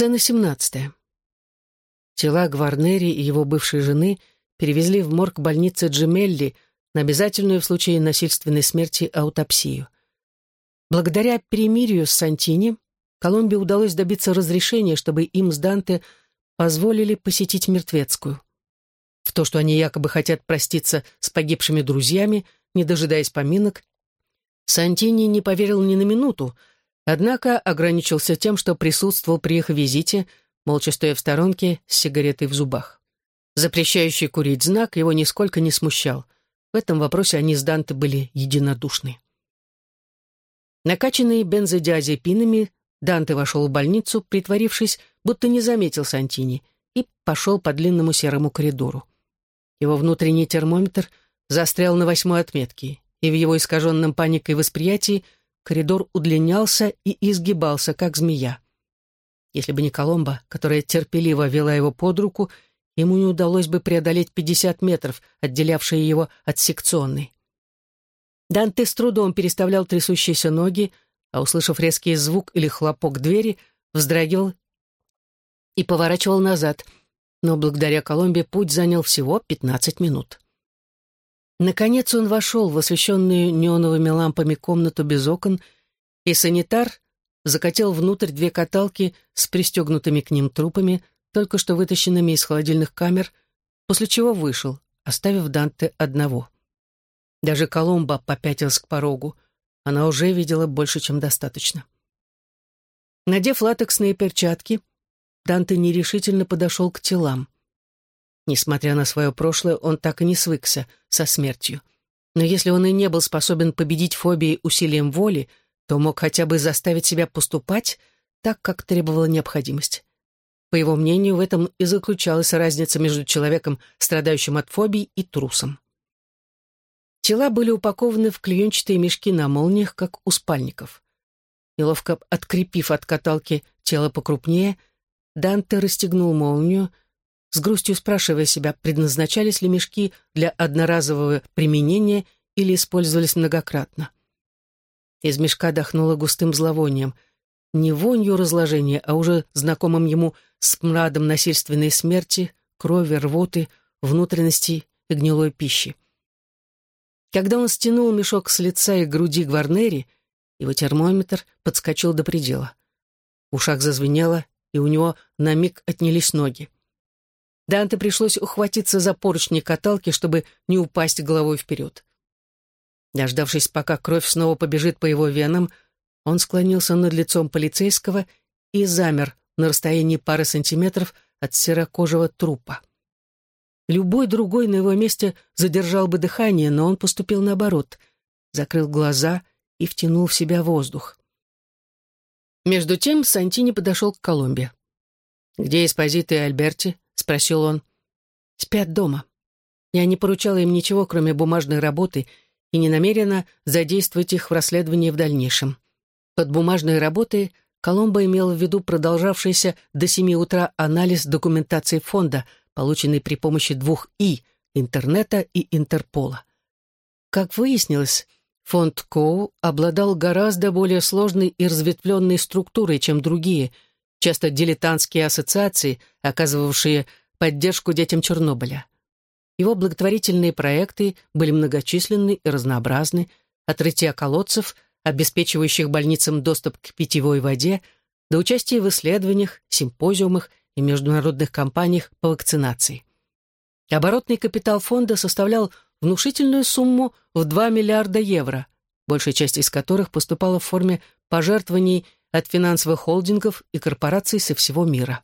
Сцена семнадцатая. Тела Гварнери и его бывшей жены перевезли в морг больницы Джемелли на обязательную в случае насильственной смерти аутопсию. Благодаря перемирию с Сантини Колумбе удалось добиться разрешения, чтобы им с Данте позволили посетить Мертвецкую. В то, что они якобы хотят проститься с погибшими друзьями, не дожидаясь поминок, Сантини не поверил ни на минуту, однако ограничился тем, что присутствовал при их визите, молча стоя в сторонке с сигаретой в зубах. Запрещающий курить знак его нисколько не смущал. В этом вопросе они с Данте были единодушны. Накачанный бензодиазепинами, Данте вошел в больницу, притворившись, будто не заметил Сантини, и пошел по длинному серому коридору. Его внутренний термометр застрял на восьмой отметке, и в его искаженном паникой восприятии коридор удлинялся и изгибался, как змея. Если бы не Коломба, которая терпеливо вела его под руку, ему не удалось бы преодолеть 50 метров, отделявшие его от секционной. Данте с трудом переставлял трясущиеся ноги, а, услышав резкий звук или хлопок двери, вздрагивал и поворачивал назад, но благодаря Коломбе путь занял всего 15 минут. Наконец он вошел в освещенную неоновыми лампами комнату без окон, и санитар закатил внутрь две каталки с пристегнутыми к ним трупами, только что вытащенными из холодильных камер, после чего вышел, оставив Данте одного. Даже Коломба попятилась к порогу. Она уже видела больше, чем достаточно. Надев латексные перчатки, Данте нерешительно подошел к телам. Несмотря на свое прошлое, он так и не свыкся со смертью. Но если он и не был способен победить фобии усилием воли, то мог хотя бы заставить себя поступать так, как требовала необходимость. По его мнению, в этом и заключалась разница между человеком, страдающим от фобий, и трусом. Тела были упакованы в клеенчатые мешки на молниях, как у спальников. Неловко открепив от каталки тело покрупнее, Данте расстегнул молнию, с грустью спрашивая себя, предназначались ли мешки для одноразового применения или использовались многократно. Из мешка дохнуло густым зловонием, не вонью разложения, а уже знакомым ему смрадом насильственной смерти, крови, рвоты, внутренностей и гнилой пищи. Когда он стянул мешок с лица и груди Гварнери, его термометр подскочил до предела. В ушах зазвенело, и у него на миг отнялись ноги. Данте пришлось ухватиться за поручни каталки, чтобы не упасть головой вперед. Дождавшись, пока кровь снова побежит по его венам, он склонился над лицом полицейского и замер на расстоянии пары сантиметров от серокожего трупа. Любой другой на его месте задержал бы дыхание, но он поступил наоборот, закрыл глаза и втянул в себя воздух. Между тем Сантини подошел к Колумбе. «Где Эспозиты и Альберти?» — спросил он. «Спят дома. Я не поручала им ничего, кроме бумажной работы, и не намерена задействовать их в расследовании в дальнейшем. Под бумажной работой Коломбо имел в виду продолжавшийся до семи утра анализ документации фонда, полученный при помощи двух «и» — интернета и Интерпола. Как выяснилось, фонд Коу обладал гораздо более сложной и разветвленной структурой, чем другие, часто дилетантские ассоциации, оказывавшие поддержку детям Чернобыля. Его благотворительные проекты были многочисленны и разнообразны, от рытья колодцев, обеспечивающих больницам доступ к питьевой воде, до участия в исследованиях, симпозиумах и международных кампаниях по вакцинации. Оборотный капитал фонда составлял внушительную сумму в 2 миллиарда евро, большая часть из которых поступала в форме пожертвований от финансовых холдингов и корпораций со всего мира.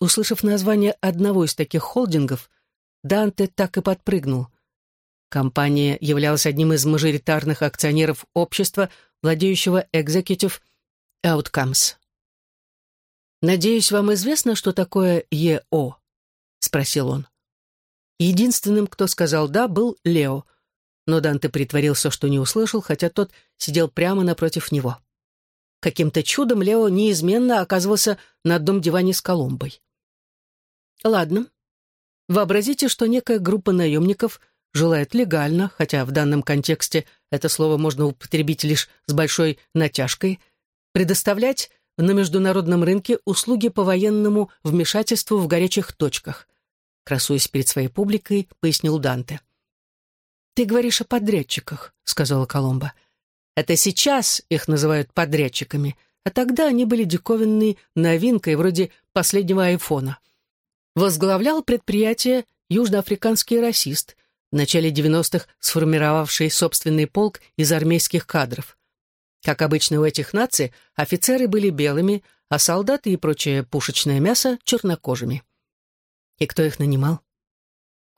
Услышав название одного из таких холдингов, Данте так и подпрыгнул. Компания являлась одним из мажоритарных акционеров общества, владеющего Executive Outcomes. «Надеюсь, вам известно, что такое ЕО?» — спросил он. Единственным, кто сказал «да», был Лео, но Данте притворился, что не услышал, хотя тот сидел прямо напротив него. Каким-то чудом Лео неизменно оказывался на одном диване с Коломбой. «Ладно, Вообразите, что некая группа наемников желает легально, хотя в данном контексте это слово можно употребить лишь с большой натяжкой, предоставлять на международном рынке услуги по военному вмешательству в горячих точках. Красуясь перед своей публикой, пояснил Данте. «Ты говоришь о подрядчиках», — сказала Коломба. «Это сейчас их называют подрядчиками, а тогда они были диковинной новинкой вроде последнего айфона. Возглавлял предприятие южноафриканский расист, в начале 90-х сформировавший собственный полк из армейских кадров. Как обычно у этих наций, офицеры были белыми, а солдаты и прочее пушечное мясо — чернокожими. И кто их нанимал?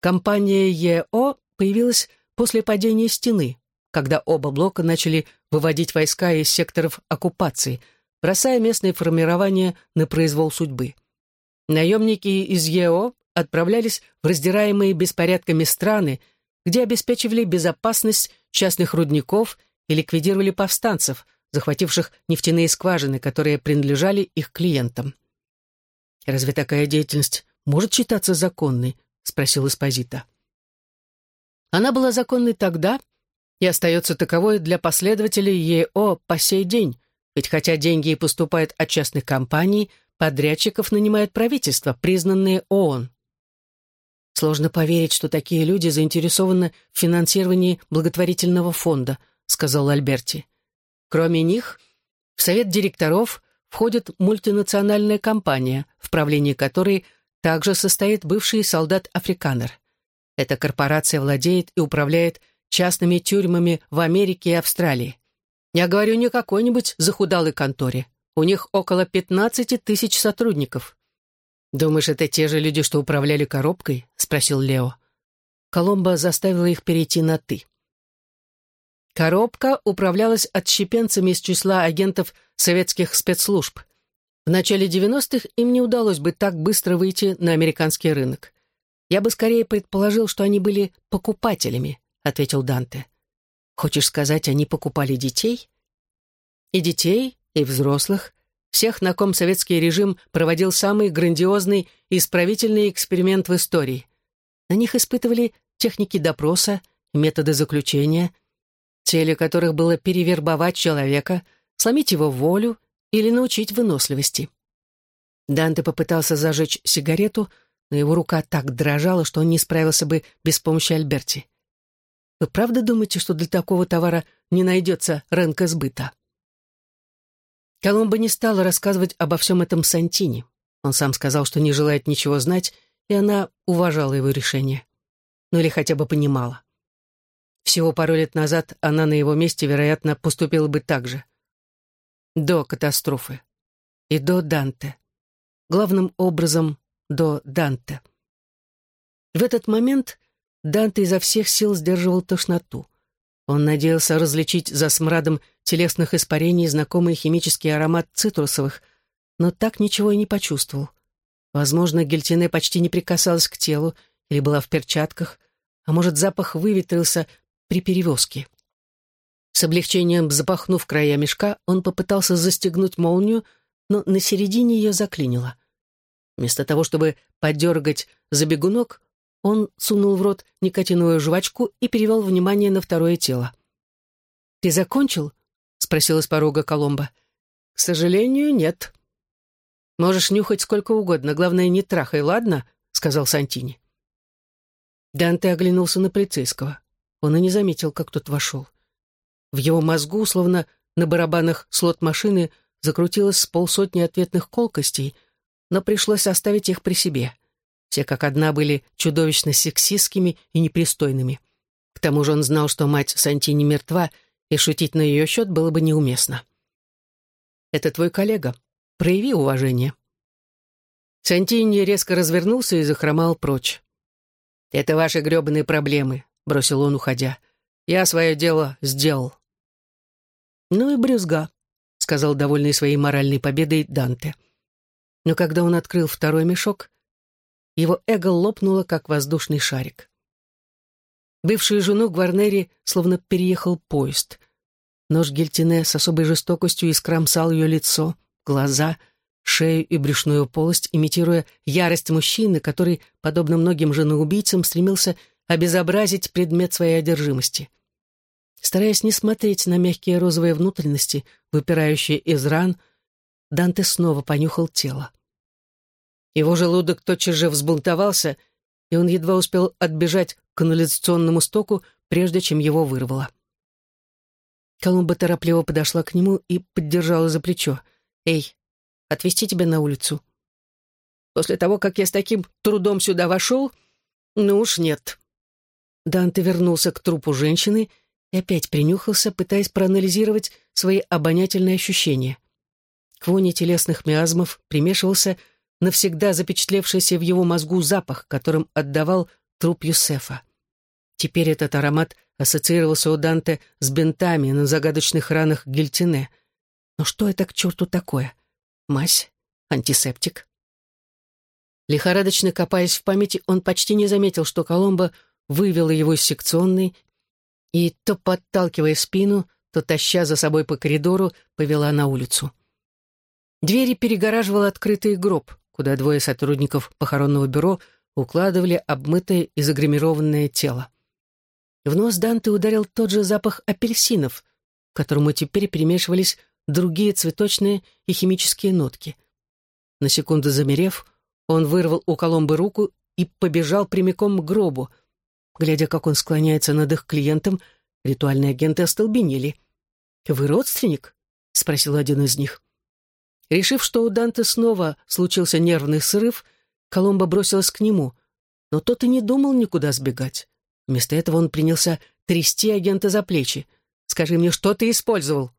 Компания ЕО появилась после падения стены, когда оба блока начали выводить войска из секторов оккупации, бросая местные формирования на произвол судьбы. Наемники из ЕО отправлялись в раздираемые беспорядками страны, где обеспечивали безопасность частных рудников и ликвидировали повстанцев, захвативших нефтяные скважины, которые принадлежали их клиентам. «Разве такая деятельность может считаться законной?» — спросил Эспозита. Она была законной тогда и остается таковой для последователей ЕО по сей день, ведь хотя деньги и поступают от частных компаний, подрядчиков нанимает правительство, признанные ООН. Сложно поверить, что такие люди заинтересованы в финансировании благотворительного фонда, сказал Альберти. Кроме них, в совет директоров входит мультинациональная компания, в правлении которой также состоит бывший солдат-африканер. Эта корпорация владеет и управляет частными тюрьмами в Америке и Австралии. Я говорю не какой-нибудь захудалой конторе. У них около 15 тысяч сотрудников. «Думаешь, это те же люди, что управляли коробкой?» — спросил Лео. Коломба заставила их перейти на «ты». Коробка управлялась отщепенцами из числа агентов советских спецслужб. В начале 90-х им не удалось бы так быстро выйти на американский рынок. «Я бы скорее предположил, что они были покупателями», — ответил Данте. «Хочешь сказать, они покупали детей?» «И детей, и взрослых, всех, на ком советский режим проводил самый грандиозный и исправительный эксперимент в истории. На них испытывали техники допроса методы заключения, целью которых было перевербовать человека, сломить его волю или научить выносливости. Данте попытался зажечь сигарету, но его рука так дрожала, что он не справился бы без помощи Альберти. «Вы правда думаете, что для такого товара не найдется рынка сбыта?» Коломбо не стала рассказывать обо всем этом Сантине. Он сам сказал, что не желает ничего знать, и она уважала его решение. Ну или хотя бы понимала. Всего пару лет назад она на его месте, вероятно, поступила бы так же. До катастрофы. И до Данте. Главным образом, до Данте. В этот момент Данте изо всех сил сдерживал тошноту. Он надеялся различить за смрадом телесных испарений знакомый химический аромат цитрусовых, но так ничего и не почувствовал. Возможно, Гельтине почти не прикасалась к телу или была в перчатках, а может, запах выветрился при перевозке. С облегчением запахнув края мешка, он попытался застегнуть молнию, но на середине ее заклинило. Вместо того, чтобы подергать за бегунок, он сунул в рот никотиновую жвачку и перевел внимание на второе тело. «Ты закончил?» — спросила с порога Коломба. «К сожалению, нет». «Можешь нюхать сколько угодно, главное, не трахай, ладно?» — сказал Сантини. Данте оглянулся на полицейского. Он и не заметил, как тот вошел. В его мозгу, словно на барабанах слот машины, закрутилось с полсотни ответных колкостей, но пришлось оставить их при себе. Все как одна были чудовищно сексистскими и непристойными. К тому же он знал, что мать Сантини мертва, и шутить на ее счет было бы неуместно. «Это твой коллега. Прояви уважение». Сантини резко развернулся и захромал прочь. «Это ваши гребаные проблемы», — бросил он, уходя. «Я свое дело сделал». «Ну и брюзга», — сказал довольный своей моральной победой Данте. Но когда он открыл второй мешок, его эго лопнуло, как воздушный шарик. Бывшую жену Гварнери словно переехал поезд. Нож Гельтине с особой жестокостью искромсал ее лицо, глаза, шею и брюшную полость, имитируя ярость мужчины, который, подобно многим женоубийцам, стремился обезобразить предмет своей одержимости. Стараясь не смотреть на мягкие розовые внутренности, выпирающие из ран, Данте снова понюхал тело. Его желудок тотчас же взбунтовался, и он едва успел отбежать к канализационному стоку, прежде чем его вырвало. Колумба торопливо подошла к нему и поддержала за плечо. «Эй, отвезти тебя на улицу?» «После того, как я с таким трудом сюда вошел? Ну уж нет». Данте вернулся к трупу женщины и опять принюхался, пытаясь проанализировать свои обонятельные ощущения. К воне телесных миазмов примешивался навсегда запечатлевшийся в его мозгу запах, которым отдавал труп Юсефа. Теперь этот аромат ассоциировался у Данте с бинтами на загадочных ранах гильтине. Но что это к черту такое? Мазь? Антисептик? Лихорадочно копаясь в памяти, он почти не заметил, что Коломбо вывела его из секционной и, то подталкивая спину, то таща за собой по коридору, повела на улицу. Двери перегораживал открытый гроб, куда двое сотрудников похоронного бюро укладывали обмытое и загримированное тело. В нос Данте ударил тот же запах апельсинов, к которому теперь перемешивались другие цветочные и химические нотки. На секунду замерев, он вырвал у Коломбы руку и побежал прямиком к гробу. Глядя, как он склоняется над их клиентом, ритуальные агенты остолбенели. «Вы родственник?» — спросил один из них. Решив, что у Данте снова случился нервный срыв, Коломбо бросилась к нему, но тот и не думал никуда сбегать. Вместо этого он принялся трясти агента за плечи. «Скажи мне, что ты использовал?»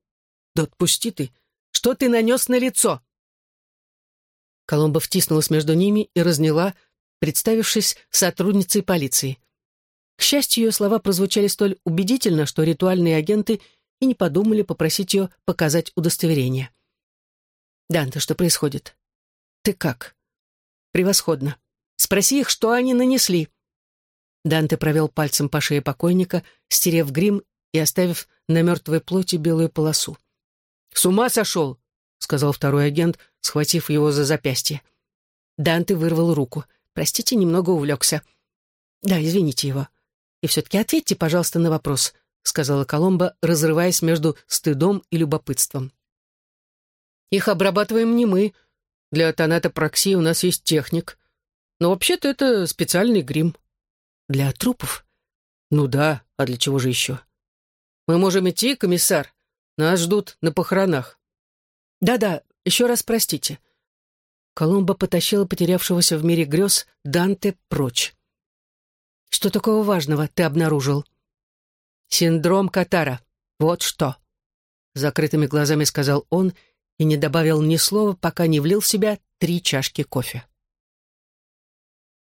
«Да отпусти ты! Что ты нанес на лицо?» Коломбо втиснулась между ними и разняла, представившись сотрудницей полиции. К счастью, ее слова прозвучали столь убедительно, что ритуальные агенты и не подумали попросить ее показать удостоверение. «Данте, что происходит?» «Ты как?» «Превосходно. Спроси их, что они нанесли». Данте провел пальцем по шее покойника, стерев грим и оставив на мертвой плоти белую полосу. «С ума сошел!» — сказал второй агент, схватив его за запястье. Данте вырвал руку. «Простите, немного увлекся». «Да, извините его. И все-таки ответьте, пожалуйста, на вопрос», — сказала Коломба, разрываясь между стыдом и любопытством. «Их обрабатываем не мы. Для тонатопроксии у нас есть техник. Но вообще-то это специальный грим». Для трупов? Ну да, а для чего же еще? Мы можем идти, комиссар. Нас ждут на похоронах. Да-да, еще раз простите. Коломба потащила потерявшегося в мире грез Данте прочь. Что такого важного ты обнаружил? Синдром Катара. Вот что. Закрытыми глазами сказал он и не добавил ни слова, пока не влил в себя три чашки кофе.